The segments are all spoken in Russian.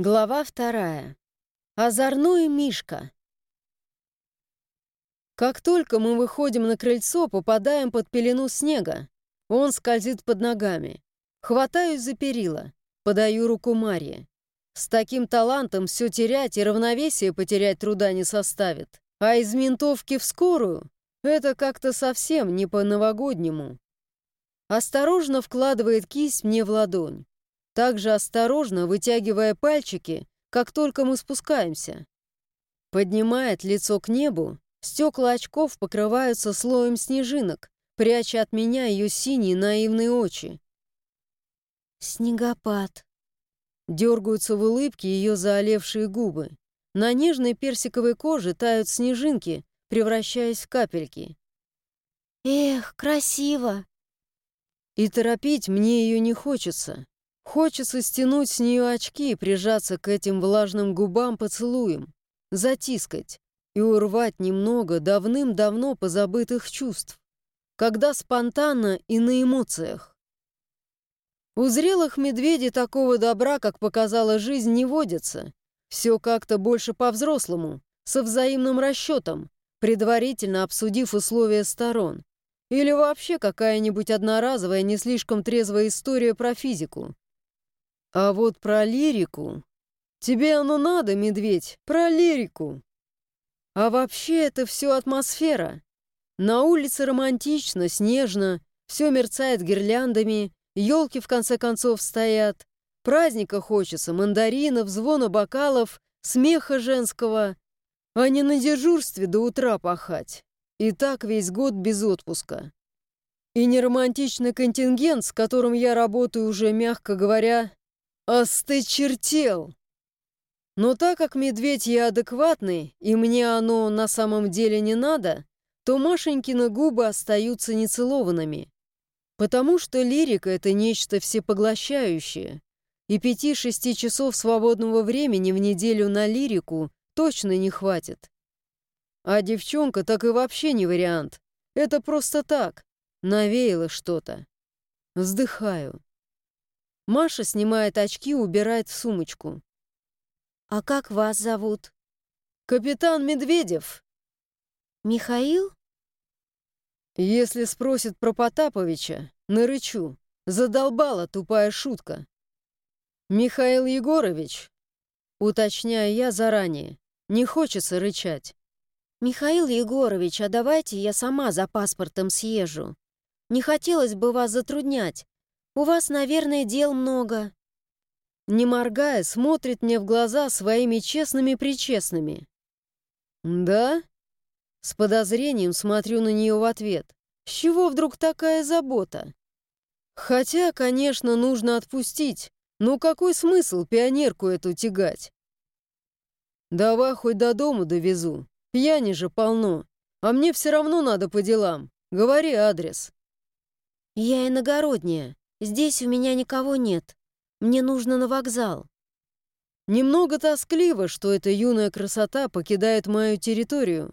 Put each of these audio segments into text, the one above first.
Глава вторая. Озорной Мишка. Как только мы выходим на крыльцо, попадаем под пелену снега. Он скользит под ногами. Хватаюсь за перила, подаю руку Марье. С таким талантом все терять и равновесие потерять труда не составит. А из ментовки в скорую — это как-то совсем не по-новогоднему. Осторожно вкладывает кисть мне в ладонь также осторожно вытягивая пальчики, как только мы спускаемся. Поднимает лицо к небу, стекла очков покрываются слоем снежинок, пряча от меня ее синие наивные очи. «Снегопад», Дергаются в улыбке ее заолевшие губы. На нежной персиковой коже тают снежинки, превращаясь в капельки. «Эх, красиво!» И торопить мне ее не хочется. Хочется стянуть с нее очки и прижаться к этим влажным губам поцелуем, затискать и урвать немного давным-давно позабытых чувств, когда спонтанно и на эмоциях. У зрелых медведей такого добра, как показала жизнь, не водится. Все как-то больше по-взрослому, со взаимным расчетом, предварительно обсудив условия сторон. Или вообще какая-нибудь одноразовая, не слишком трезвая история про физику. А вот про лирику... Тебе оно надо, медведь, про лирику. А вообще это все атмосфера. На улице романтично, снежно, все мерцает гирляндами, елки в конце концов стоят. Праздника хочется, мандаринов, звона бокалов, смеха женского, а не на дежурстве до утра пахать. И так весь год без отпуска. И неромантичный контингент, с которым я работаю уже, мягко говоря, Остычертел! Но так как медведь я адекватный, и мне оно на самом деле не надо, то Машенькины губы остаются нецелованными. Потому что лирика — это нечто всепоглощающее, и пяти-шести часов свободного времени в неделю на лирику точно не хватит. А девчонка так и вообще не вариант. Это просто так. Навеяло что-то. Вздыхаю. Маша снимает очки и убирает в сумочку. «А как вас зовут?» «Капитан Медведев». «Михаил?» Если спросит про Потаповича, нарычу. Задолбала тупая шутка. «Михаил Егорович», уточняю я заранее, не хочется рычать. «Михаил Егорович, а давайте я сама за паспортом съезжу. Не хотелось бы вас затруднять. У вас, наверное, дел много». Не моргая, смотрит мне в глаза своими честными-причестными. «Да?» С подозрением смотрю на нее в ответ. «С чего вдруг такая забота?» «Хотя, конечно, нужно отпустить. Но какой смысл пионерку эту тягать?» «Давай хоть до дома довезу. Пьяни же полно. А мне все равно надо по делам. Говори адрес». «Я иногородняя. Здесь у меня никого нет. Мне нужно на вокзал». Немного тоскливо, что эта юная красота покидает мою территорию.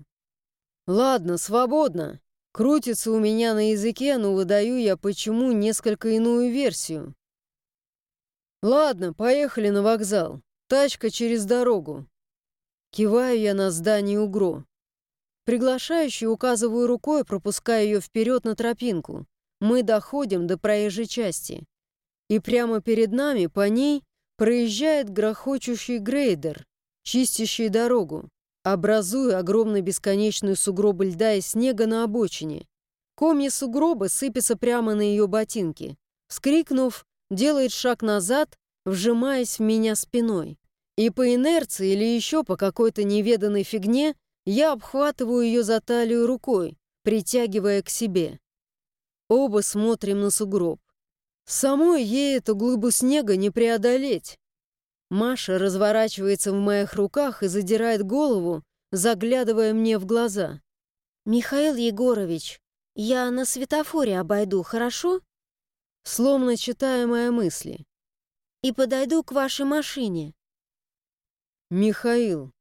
Ладно, свободно. Крутится у меня на языке, но выдаю я почему несколько иную версию. Ладно, поехали на вокзал. Тачка через дорогу. Киваю я на здание УГРО. Приглашающий указываю рукой, пропуская ее вперед на тропинку. Мы доходим до проезжей части, и прямо перед нами по ней проезжает грохочущий грейдер, чистящий дорогу, образуя огромный бесконечный сугроб льда и снега на обочине. Комья сугроба сыпятся прямо на ее ботинки. Вскрикнув, делает шаг назад, вжимаясь в меня спиной. И по инерции или еще по какой-то неведанной фигне я обхватываю ее за талию рукой, притягивая к себе. Оба смотрим на сугроб. Самой ей эту глыбу снега не преодолеть. Маша разворачивается в моих руках и задирает голову, заглядывая мне в глаза. «Михаил Егорович, я на светофоре обойду, хорошо?» Сломно читая мои мысли. «И подойду к вашей машине». «Михаил,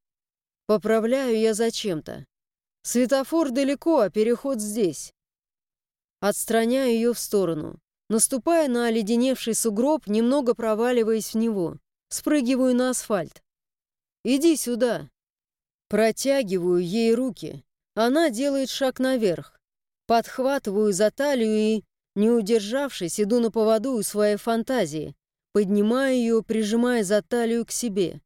поправляю я зачем-то. Светофор далеко, а переход здесь. Отстраняю ее в сторону, наступая на оледеневший сугроб, немного проваливаясь в него. спрыгиваю на асфальт. «Иди сюда!» Протягиваю ей руки. Она делает шаг наверх. Подхватываю за талию и, не удержавшись, иду на поводу у своей фантазии. Поднимаю ее, прижимая за талию к себе.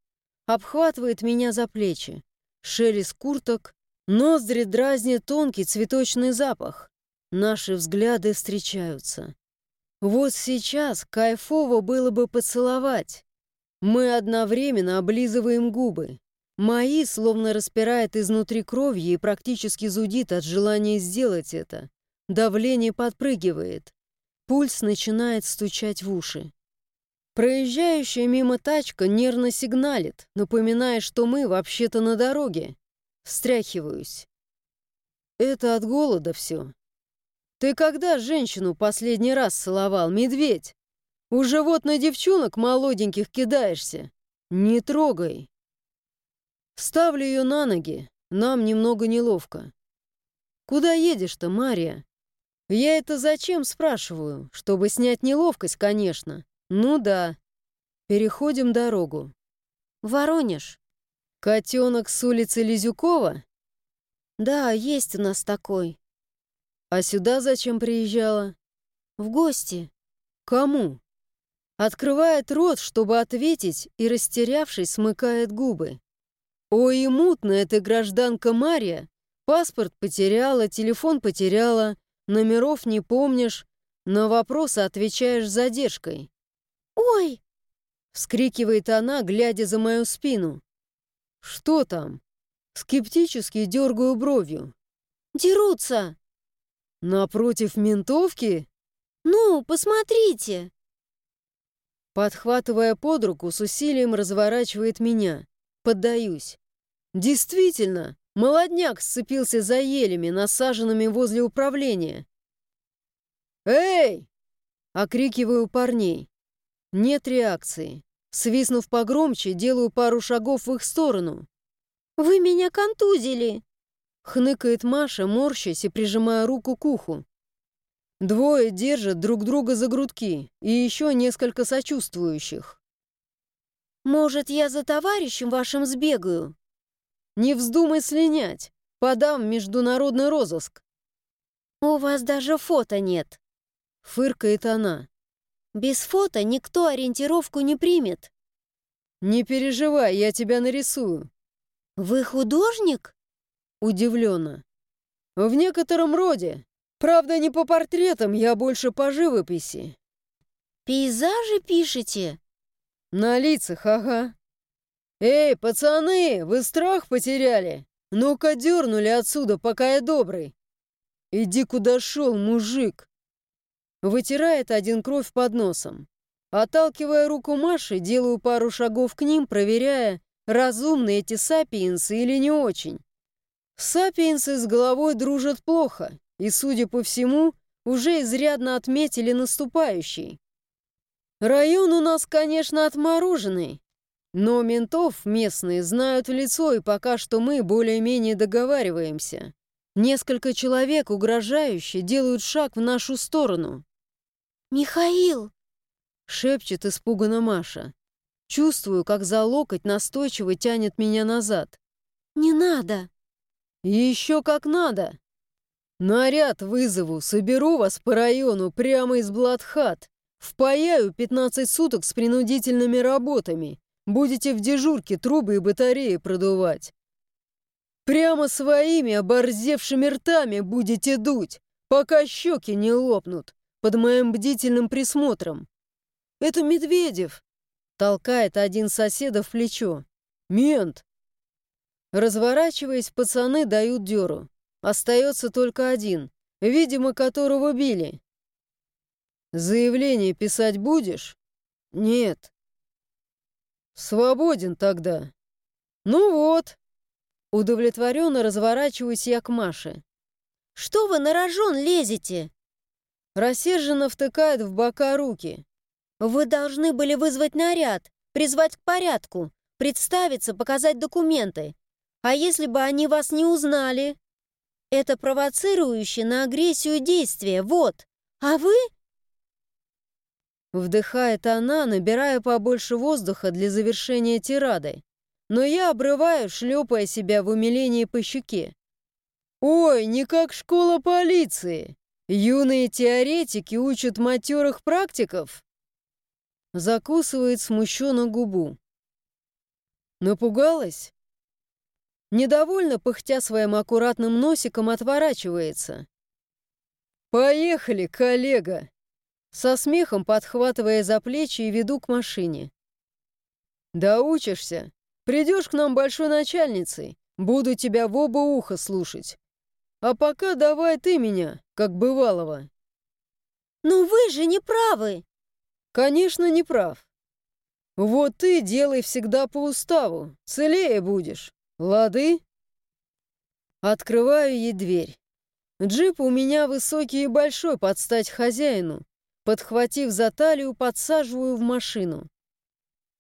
Обхватывает меня за плечи. Шелест курток, ноздри дразнит тонкий цветочный запах. Наши взгляды встречаются. Вот сейчас кайфово было бы поцеловать. Мы одновременно облизываем губы. Мои словно распирает изнутри кровью и практически зудит от желания сделать это. Давление подпрыгивает. Пульс начинает стучать в уши. Проезжающая мимо тачка нервно сигналит, напоминая, что мы вообще-то на дороге. Встряхиваюсь. Это от голода все. Ты когда женщину последний раз целовал, медведь? Уже вот на девчонок молоденьких кидаешься. Не трогай. Ставлю ее на ноги, нам немного неловко. «Куда едешь-то, Мария?» «Я это зачем, спрашиваю? Чтобы снять неловкость, конечно. Ну да. Переходим дорогу». «Воронеж». «Котенок с улицы Лизюкова?» «Да, есть у нас такой». «А сюда зачем приезжала?» «В гости». «Кому?» Открывает рот, чтобы ответить, и, растерявшись, смыкает губы. Ой, и мутная ты гражданка Мария. Паспорт потеряла, телефон потеряла, номеров не помнишь, на вопросы отвечаешь с задержкой. «Ой!» — вскрикивает она, глядя за мою спину. «Что там?» Скептически дергаю бровью. «Дерутся!» «Напротив ментовки?» «Ну, посмотрите!» Подхватывая под руку, с усилием разворачивает меня. Поддаюсь. Действительно, молодняк сцепился за елями, насаженными возле управления. «Эй!» — окрикиваю парней. Нет реакции. Свистнув погромче, делаю пару шагов в их сторону. «Вы меня контузили!» — хныкает Маша, морщась и прижимая руку к уху. Двое держат друг друга за грудки и еще несколько сочувствующих. Может, я за товарищем вашим сбегаю?» «Не вздумай слинять. Подам международный розыск». «У вас даже фото нет», — фыркает она. «Без фото никто ориентировку не примет». «Не переживай, я тебя нарисую». «Вы художник?» Удивленно. «В некотором роде. Правда, не по портретам, я больше по живописи». «Пейзажи пишете?» На лицах, ага. Эй, пацаны, вы страх потеряли? Ну-ка дернули отсюда, пока я добрый. Иди куда шел, мужик. Вытирает один кровь под носом. Отталкивая руку Маши, делаю пару шагов к ним, проверяя, разумны эти сапиенсы или не очень. Сапиенсы с головой дружат плохо, и, судя по всему, уже изрядно отметили наступающий. Район у нас, конечно, отмороженный, но ментов местные знают в лицо, и пока что мы более-менее договариваемся. Несколько человек, угрожающе, делают шаг в нашу сторону. «Михаил!» — шепчет испуганно Маша. Чувствую, как за локоть настойчиво тянет меня назад. «Не надо!» «Еще как надо!» «Наряд вызову, соберу вас по району прямо из Бладхат. Впаяю 15 суток с принудительными работами. Будете в дежурке трубы и батареи продувать. Прямо своими оборзевшими ртами будете дуть, пока щеки не лопнут, под моим бдительным присмотром. Это Медведев, толкает один соседа в плечо. Мент. Разворачиваясь, пацаны дают дёру. Остается только один, видимо, которого били. Заявление писать будешь? Нет. Свободен тогда. Ну вот. Удовлетворенно разворачиваюсь я к Маше. Что вы на рожон лезете? Рассерженно втыкает в бока руки. Вы должны были вызвать наряд, призвать к порядку, представиться, показать документы. А если бы они вас не узнали? Это провоцирующее на агрессию действие, вот. А вы Вдыхает она, набирая побольше воздуха для завершения тирады. Но я обрываю, шлепая себя в умилении по щеке. «Ой, не как школа полиции! Юные теоретики учат матерых практиков!» Закусывает смущенно губу. Напугалась? Недовольно, пыхтя своим аккуратным носиком, отворачивается. «Поехали, коллега!» Со смехом подхватывая за плечи и веду к машине. «Доучишься? Придешь к нам большой начальницей. Буду тебя в оба уха слушать. А пока давай ты меня, как бывалого». «Но вы же не правы!» «Конечно, не прав. Вот ты делай всегда по уставу, целее будешь. Лады?» Открываю ей дверь. Джип у меня высокий и большой под стать хозяину. Подхватив за талию, подсаживаю в машину.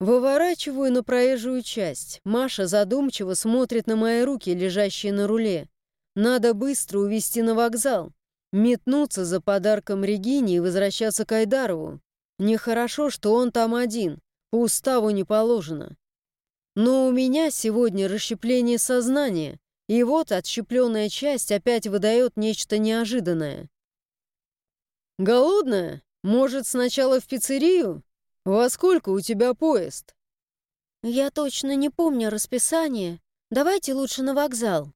Выворачиваю на проезжую часть. Маша задумчиво смотрит на мои руки, лежащие на руле. Надо быстро увезти на вокзал. Метнуться за подарком Регине и возвращаться к Айдарову. Нехорошо, что он там один. По уставу не положено. Но у меня сегодня расщепление сознания. И вот отщепленная часть опять выдает нечто неожиданное. «Голодная? Может, сначала в пиццерию? Во сколько у тебя поезд?» «Я точно не помню расписание. Давайте лучше на вокзал».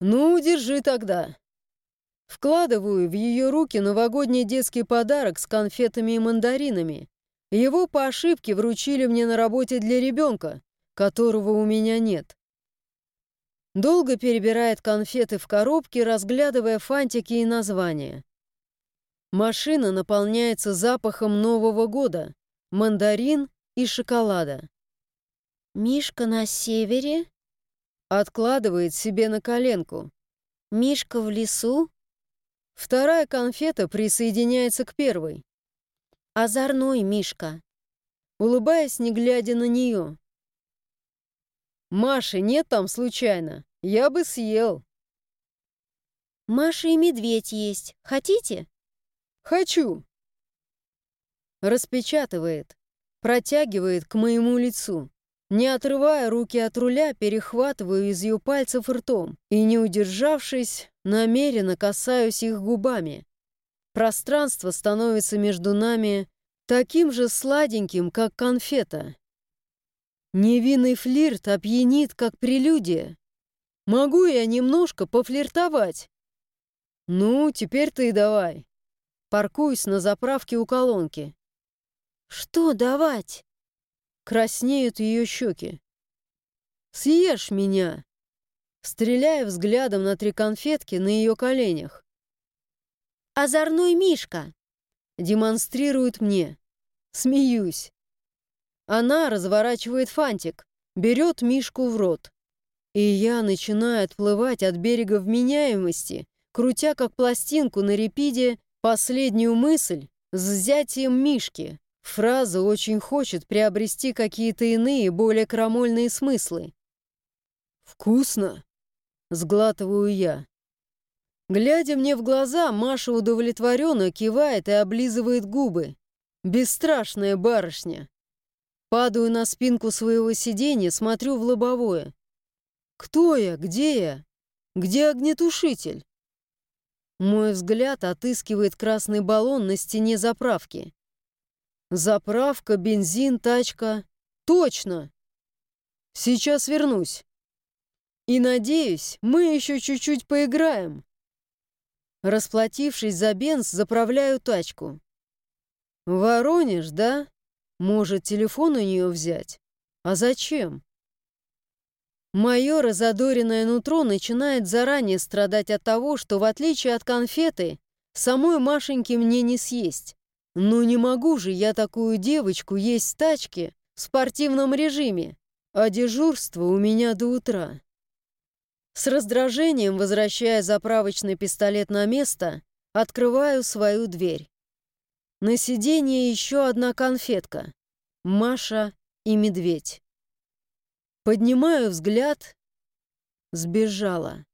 «Ну, держи тогда». Вкладываю в ее руки новогодний детский подарок с конфетами и мандаринами. Его по ошибке вручили мне на работе для ребенка, которого у меня нет. Долго перебирает конфеты в коробке, разглядывая фантики и названия. Машина наполняется запахом Нового года, мандарин и шоколада. «Мишка на севере?» Откладывает себе на коленку. «Мишка в лесу?» Вторая конфета присоединяется к первой. «Озорной Мишка», улыбаясь, не глядя на нее. «Маши нет там случайно?» Я бы съел. Маша и медведь есть. Хотите? Хочу. Распечатывает, протягивает к моему лицу. Не отрывая руки от руля, перехватываю из ее пальцев ртом и, не удержавшись, намеренно касаюсь их губами. Пространство становится между нами таким же сладеньким, как конфета. Невинный флирт опьянит, как прелюдия. Могу я немножко пофлиртовать? Ну, теперь ты давай. Паркуюсь на заправке у колонки. Что давать? Краснеют ее щеки. Съешь меня. Стреляя взглядом на три конфетки на ее коленях. Озорной Мишка. Демонстрирует мне. Смеюсь. Она разворачивает фантик, берет Мишку в рот. И я начинаю отплывать от берега вменяемости, крутя как пластинку на репиде последнюю мысль с взятием Мишки. Фраза очень хочет приобрести какие-то иные, более крамольные смыслы. «Вкусно!» — сглатываю я. Глядя мне в глаза, Маша удовлетворенно кивает и облизывает губы. Бесстрашная барышня. Падаю на спинку своего сиденья, смотрю в лобовое. Кто я? Где я? Где огнетушитель? Мой взгляд отыскивает красный баллон на стене заправки. Заправка, бензин, тачка. Точно! Сейчас вернусь. И надеюсь, мы еще чуть-чуть поиграем. Расплатившись за бенз, заправляю тачку. Воронеж, да? Может, телефон у нее взять? А зачем? Мое разодоренное нутро начинает заранее страдать от того, что, в отличие от конфеты, самой Машеньки мне не съесть. Но не могу же я такую девочку есть в тачке в спортивном режиме, а дежурство у меня до утра. С раздражением, возвращая заправочный пистолет на место, открываю свою дверь. На сиденье еще одна конфетка. Маша и медведь. Поднимаю взгляд. Сбежала.